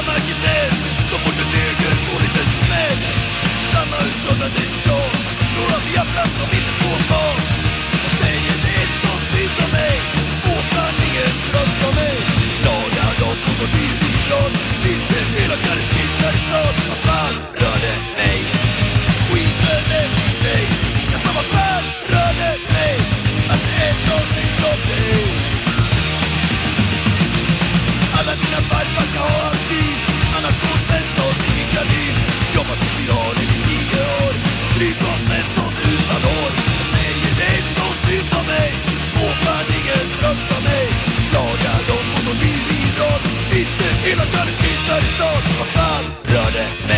Come on, you about.